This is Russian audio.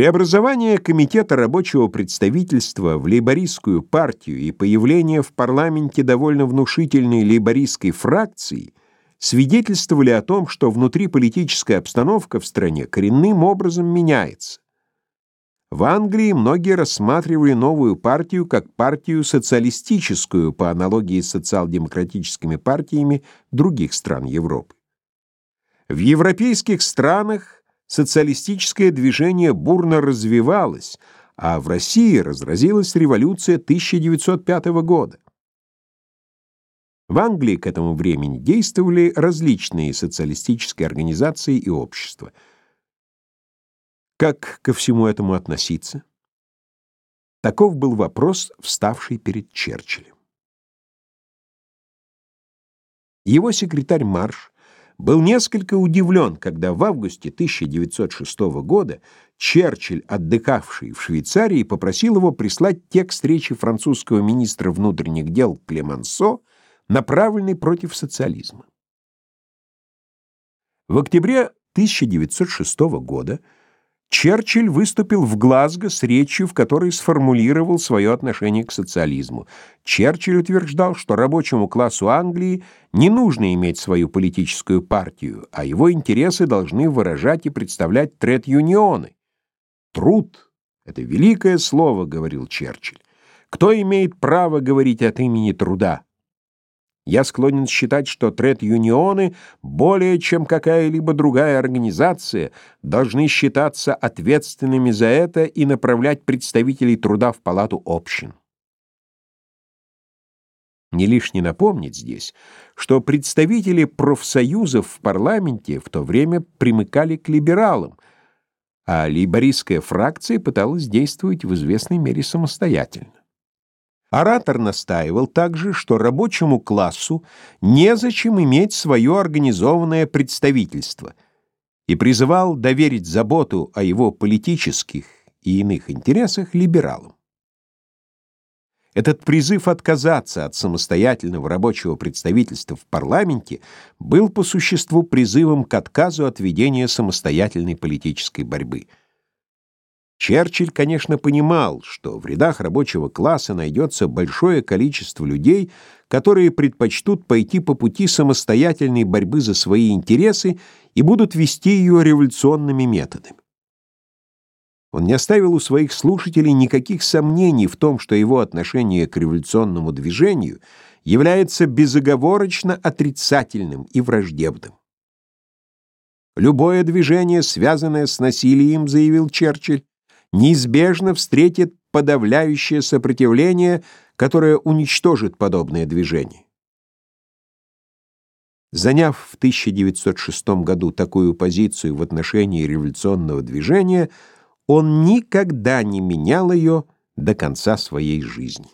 Преобразование Комитета рабочего представительства в лейбористскую партию и появление в парламенте довольно внушительной лейбористской фракции свидетельствовали о том, что внутриполитическая обстановка в стране коренным образом меняется. В Англии многие рассматривали новую партию как партию социалистическую по аналогии с социал-демократическими партиями других стран Европы. В европейских странах социалистическое движение бурно развивалось, а в России разразилась революция 1905 года. В Англии к этому времени действовали различные социалистические организации и общества. Как ко всему этому относиться? Таков был вопрос, вставший перед Черчиллем. Его секретарь Марш был несколько удивлен, когда в августе 1906 года Черчилль, отдыхавший в Швейцарии, попросил его прислать текст речи французского министра внутренних дел Клемансо, направленный против социализма. В октябре 1906 года Черчилль выступил в Глазго с речью, в которой сформулировал свое отношение к социализму. Черчилль утверждал, что рабочему классу Англии не нужно иметь свою политическую партию, а его интересы должны выражать и представлять тред-юнионы. «Труд — это великое слово», — говорил Черчилль. «Кто имеет право говорить от имени труда?» Я склонен считать, что тред-юнионы более чем какая-либо другая организация должны считаться ответственными за это и направлять представителей труда в палату общин. Не лишне напомнить здесь, что представители профсоюзов в парламенте в то время примыкали к либералам, а лейбористская фракция пыталась действовать в известной мере самостоятельно. Оратор настаивал также, что рабочему классу незачем иметь свое организованное представительство и призывал доверить заботу о его политических и иных интересах либералам. Этот призыв отказаться от самостоятельного рабочего представительства в парламенте был по существу призывом к отказу от ведения самостоятельной политической борьбы – Черчилль, конечно, понимал, что в рядах рабочего класса найдется большое количество людей, которые предпочтут пойти по пути самостоятельной борьбы за свои интересы и будут вести ее революционными методами. Он не оставил у своих слушателей никаких сомнений в том, что его отношение к революционному движению является безоговорочно отрицательным и враждебным. Любое движение, связанное с насилием, заявил Черчилль, неизбежно встретит подавляющее сопротивление, которое уничтожит подобное движение. Заняв в 1906 году такую позицию в отношении революционного движения, он никогда не менял ее до конца своей жизни.